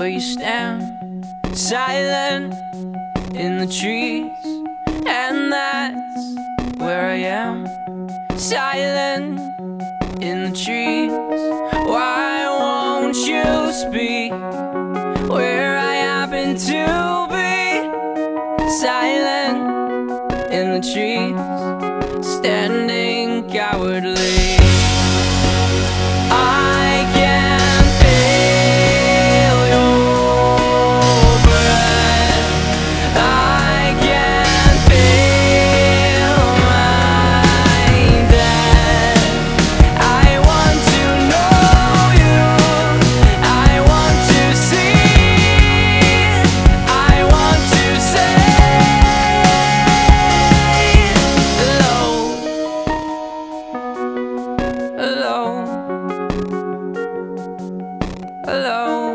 Where you stand, silent in the trees, and that's where I am, silent in the trees. Why won't you speak where I happen to be? Silent in the trees, standing cowardly. alone.